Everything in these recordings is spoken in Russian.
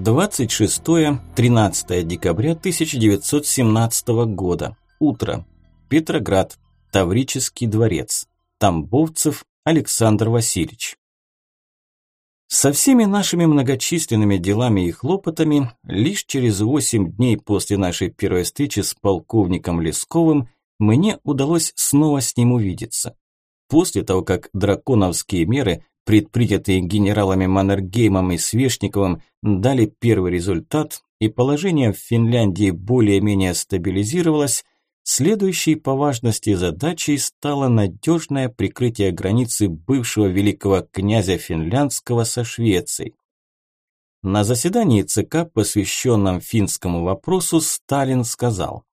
26-13 декабря 1917 года. Утро. Петроград. Таврический дворец. Тамбовцев Александр Васильевич. Со всеми нашими многочисленными делами и хлопотами, лишь через 8 дней после нашей первой встречи с полковником Лесковым мне удалось снова с ним увидеться. После того, как драконовские меры предпринятые генералами Маннергеймом и Свешниковым, дали первый результат, и положение в Финляндии более-менее стабилизировалось, следующей по важности задачей стало надежное прикрытие границы бывшего великого князя финляндского со Швецией. На заседании ЦК, посвященном финскому вопросу, Сталин сказал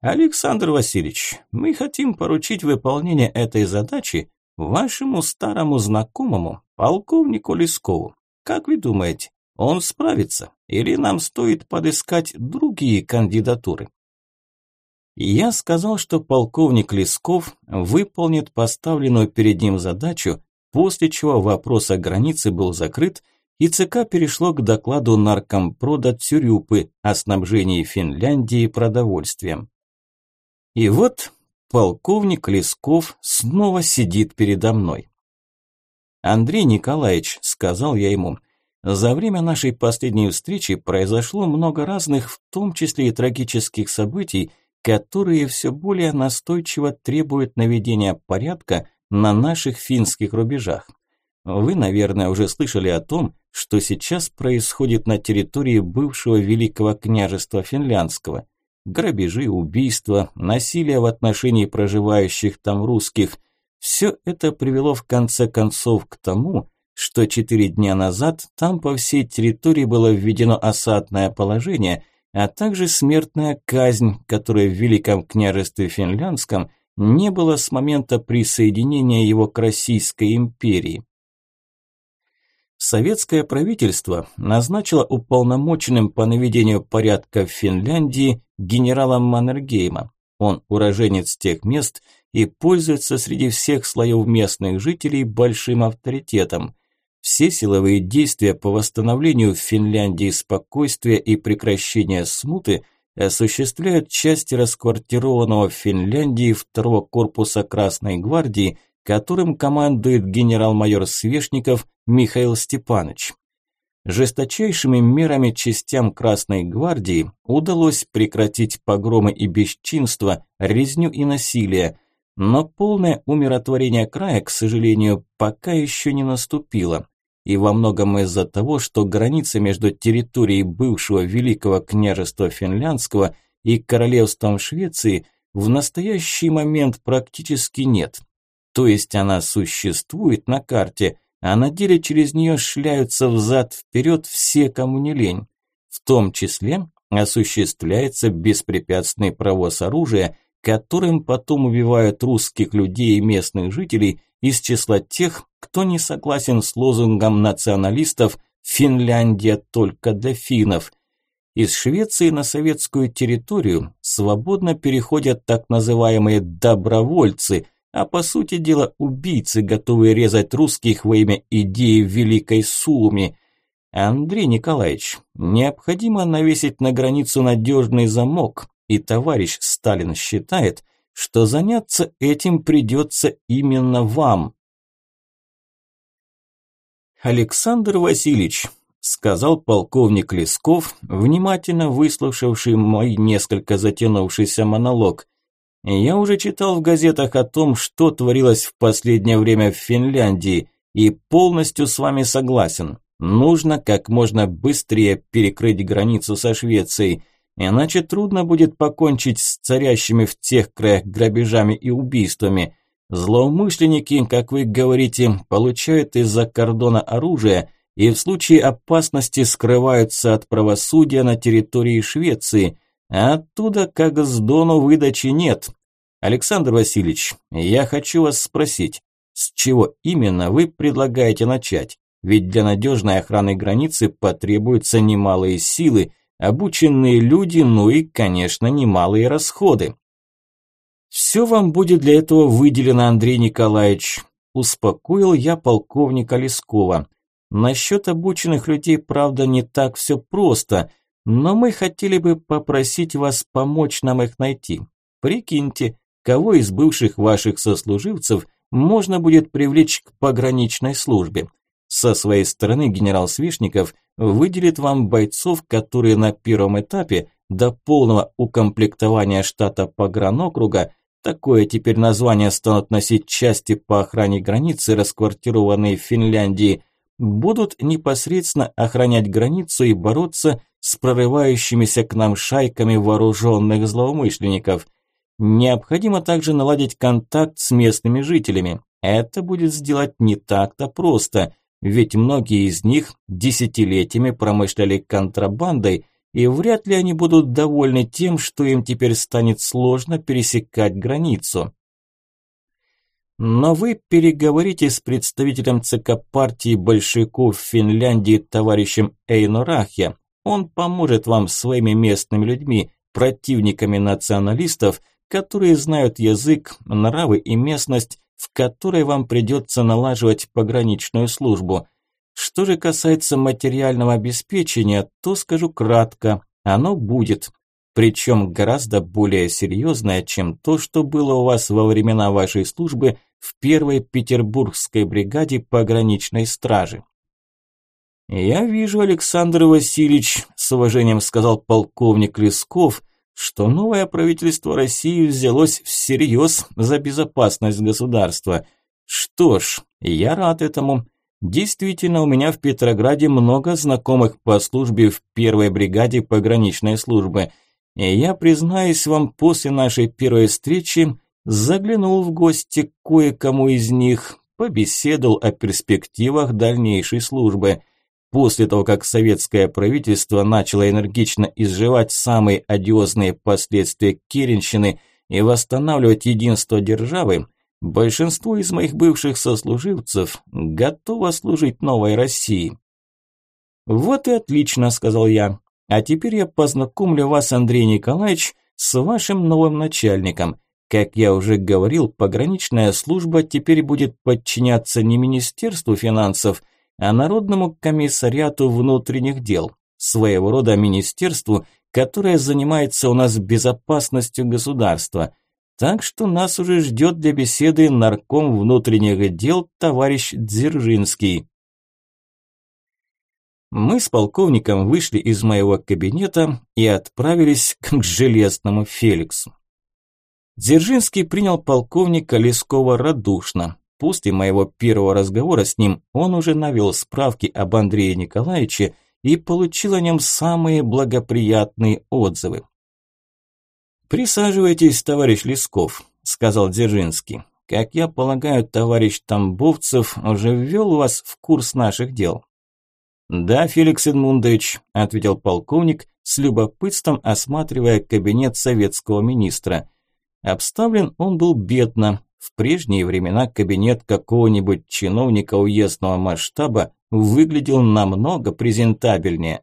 «Александр Васильевич, мы хотим поручить выполнение этой задачи Вашему старому знакомому, полковнику Лескову. Как вы думаете, он справится или нам стоит подыскать другие кандидатуры? Я сказал, что полковник Лесков выполнит поставленную перед ним задачу, после чего вопрос о границе был закрыт, и ЦК перешло к докладу наркомпрода Цюрюпы о снабжении Финляндии продовольствием. И вот полковник Лесков снова сидит передо мной. «Андрей Николаевич», – сказал я ему, – «за время нашей последней встречи произошло много разных, в том числе и трагических событий, которые все более настойчиво требуют наведения порядка на наших финских рубежах. Вы, наверное, уже слышали о том, что сейчас происходит на территории бывшего Великого княжества Финляндского грабежи, убийства, насилие в отношении проживающих там русских. Все это привело в конце концов к тому, что четыре дня назад там по всей территории было введено осадное положение, а также смертная казнь, которая в Великом княжестве Финляндском не было с момента присоединения его к Российской империи советское правительство назначило уполномоченным по наведению порядка в Финляндии генерала Маннергейма. Он уроженец тех мест и пользуется среди всех слоев местных жителей большим авторитетом. Все силовые действия по восстановлению в Финляндии спокойствия и прекращения смуты осуществляют части расквартированного в Финляндии второго корпуса Красной гвардии – которым командует генерал-майор Свешников Михаил Степанович. Жесточайшими мерами частям Красной гвардии удалось прекратить погромы и бесчинство, резню и насилие, но полное умиротворение края, к сожалению, пока еще не наступило. И во многом из-за того, что граница между территорией бывшего Великого княжества Финляндского и королевством Швеции в настоящий момент практически нет – то есть она существует на карте, а на деле через нее шляются взад-вперед все, кому не лень. В том числе осуществляется беспрепятственный провоз оружия, которым потом убивают русских людей и местных жителей из числа тех, кто не согласен с лозунгом националистов «Финляндия только для финнов». Из Швеции на советскую территорию свободно переходят так называемые «добровольцы», а по сути дела убийцы, готовые резать русских во имя идеи Великой Сулуми. Андрей Николаевич, необходимо навесить на границу надежный замок, и товарищ Сталин считает, что заняться этим придется именно вам. Александр Васильевич, сказал полковник Лесков, внимательно выслушавший мой несколько затянувшийся монолог, я уже читал в газетах о том, что творилось в последнее время в Финляндии, и полностью с вами согласен. Нужно как можно быстрее перекрыть границу со Швецией, иначе трудно будет покончить с царящими в тех краях грабежами и убийствами. Злоумышленники, как вы говорите, получают из-за кордона оружие и в случае опасности скрываются от правосудия на территории Швеции – Оттуда, как с Дону, выдачи нет. Александр Васильевич, я хочу вас спросить, с чего именно вы предлагаете начать? Ведь для надежной охраны границы потребуются немалые силы, обученные люди, ну и, конечно, немалые расходы. Все вам будет для этого выделено, Андрей Николаевич, успокоил я полковника Лескова. Насчет обученных людей, правда, не так все просто, но мы хотели бы попросить вас помочь нам их найти. Прикиньте, кого из бывших ваших сослуживцев можно будет привлечь к пограничной службе. Со своей стороны генерал Свешников выделит вам бойцов, которые на первом этапе до полного укомплектования штата погранокруга Такое теперь название станут носить части по охране границы, расквартированные в Финляндии, будут непосредственно охранять границу и бороться с прорывающимися к нам шайками вооруженных злоумышленников. Необходимо также наладить контакт с местными жителями. Это будет сделать не так-то просто, ведь многие из них десятилетиями промышляли контрабандой – и вряд ли они будут довольны тем, что им теперь станет сложно пересекать границу. Но вы переговорите с представителем ЦК партии большевиков в Финляндии товарищем Эйно Рахья. Он поможет вам своими местными людьми, противниками националистов, которые знают язык, нравы и местность, в которой вам придется налаживать пограничную службу. Что же касается материального обеспечения, то скажу кратко, оно будет. Причем гораздо более серьезное, чем то, что было у вас во времена вашей службы в первой петербургской бригаде пограничной стражи. «Я вижу, Александр Васильевич», – с уважением сказал полковник Лесков, что новое правительство России взялось всерьез за безопасность государства. Что ж, я рад этому. Действительно, у меня в Петрограде много знакомых по службе в первой бригаде пограничной службы. Я, признаюсь вам, после нашей первой встречи заглянул в гости кое-кому из них, побеседовал о перспективах дальнейшей службы. После того, как советское правительство начало энергично изживать самые одиозные последствия Керенщины и восстанавливать единство державы, Большинство из моих бывших сослуживцев готово служить новой России. Вот и отлично, сказал я. А теперь я познакомлю вас, Андрей Николаевич, с вашим новым начальником. Как я уже говорил, пограничная служба теперь будет подчиняться не Министерству финансов, а Народному комиссариату внутренних дел, своего рода министерству, которое занимается у нас безопасностью государства – так что нас уже ждет для беседы нарком внутренних дел товарищ Дзержинский. Мы с полковником вышли из моего кабинета и отправились к железному Феликсу. Дзержинский принял полковника Лескова радушно. После моего первого разговора с ним он уже навел справки об Андрее Николаевиче и получил о нем самые благоприятные отзывы. «Присаживайтесь, товарищ Лесков», – сказал Дзержинский. «Как я полагаю, товарищ Тамбовцев уже ввел вас в курс наших дел». «Да, Феликс Эдмундович», – ответил полковник, с любопытством осматривая кабинет советского министра. Обставлен он был бедно. В прежние времена кабинет какого-нибудь чиновника уездного масштаба выглядел намного презентабельнее.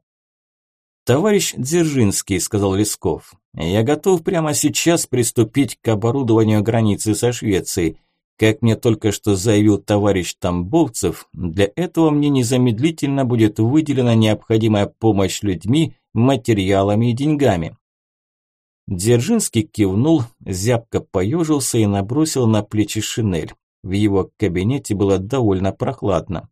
«Товарищ Дзержинский», – сказал Лесков, – «я готов прямо сейчас приступить к оборудованию границы со Швецией. Как мне только что заявил товарищ Тамбовцев, для этого мне незамедлительно будет выделена необходимая помощь людьми, материалами и деньгами». Дзержинский кивнул, зябко поежился и набросил на плечи шинель. В его кабинете было довольно прохладно.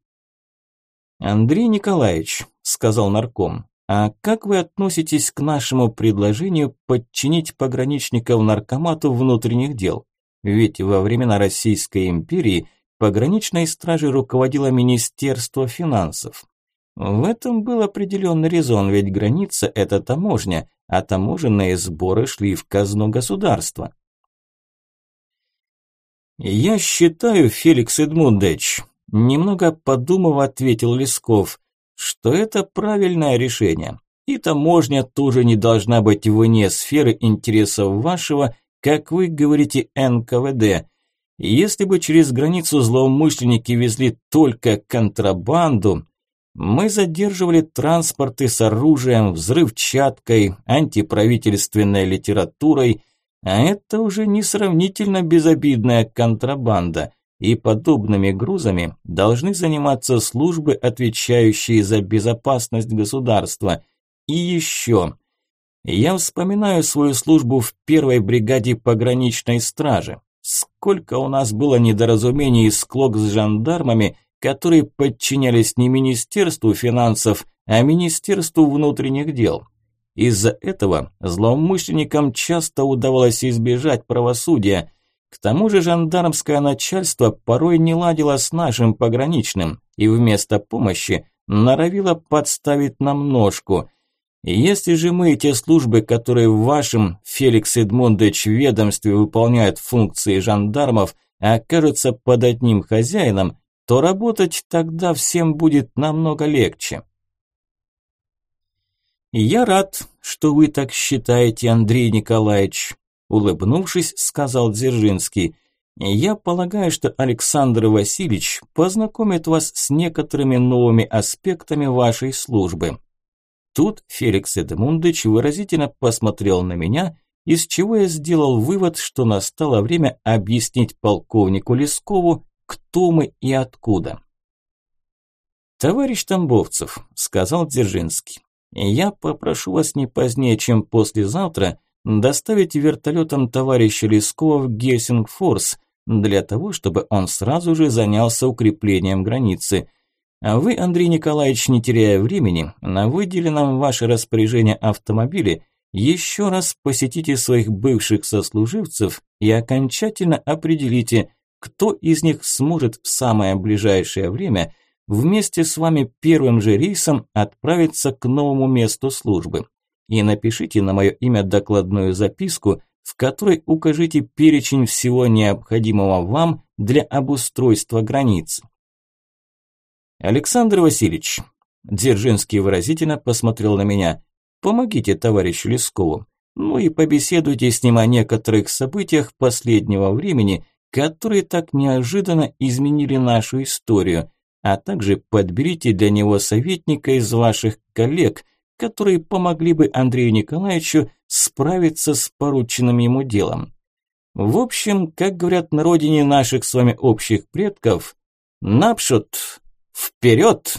«Андрей Николаевич», – сказал нарком, а как вы относитесь к нашему предложению подчинить пограничников наркомату внутренних дел? Ведь во времена Российской империи пограничной стражей руководило Министерство финансов. В этом был определенный резон, ведь граница – это таможня, а таможенные сборы шли в казну государства. «Я считаю, Феликс Эдмундович», – немного подумав, ответил Лесков – что это правильное решение. И таможня тоже не должна быть вне сферы интересов вашего, как вы говорите, НКВД. Если бы через границу злоумышленники везли только контрабанду, мы задерживали транспорты с оружием, взрывчаткой, антиправительственной литературой, а это уже не сравнительно безобидная контрабанда. и подобными грузами должны заниматься службы, отвечающие за безопасность государства. И еще. Я вспоминаю свою службу в первой бригаде пограничной стражи. Сколько у нас было недоразумений и склок с жандармами, которые подчинялись не Министерству финансов, а Министерству внутренних дел. Из-за этого злоумышленникам часто удавалось избежать правосудия. К тому же жандармское начальство порой не ладило с нашим пограничным и вместо помощи норовило подставить нам ножку. Если же мы те службы, которые в вашем, Феликс Эдмундович, ведомстве выполняют функции жандармов, окажутся под одним хозяином, то работать тогда всем будет намного легче. «Я рад, что вы так считаете, Андрей Николаевич», – улыбнувшись, сказал Дзержинский. «Я полагаю, что Александр Васильевич познакомит вас с некоторыми новыми аспектами вашей службы». Тут Феликс Эдмундович выразительно посмотрел на меня, из чего я сделал вывод, что настало время объяснить полковнику Лескову, кто мы и откуда. «Товарищ Тамбовцев», – сказал Дзержинский, я попрошу вас не позднее, чем послезавтра, доставить вертолетом товарища Лескова в Гельсингфорс, для того, чтобы он сразу же занялся укреплением границы. А вы, Андрей Николаевич, не теряя времени, на выделенном ваше распоряжение автомобиле еще раз посетите своих бывших сослуживцев и окончательно определите, кто из них сможет в самое ближайшее время – вместе с вами первым же рейсом отправиться к новому месту службы. И напишите на мое имя докладную записку, в которой укажите перечень всего необходимого вам для обустройства границ. Александр Васильевич, Дзержинский выразительно посмотрел на меня, помогите товарищу Лескову, ну и побеседуйте с ним о некоторых событиях последнего времени, которые так неожиданно изменили нашу историю – а также подберите для него советника из ваших коллег, которые помогли бы Андрею Николаевичу справиться с порученным ему делом. В общем, как говорят на родине наших с вами общих предков, напшут, вперед!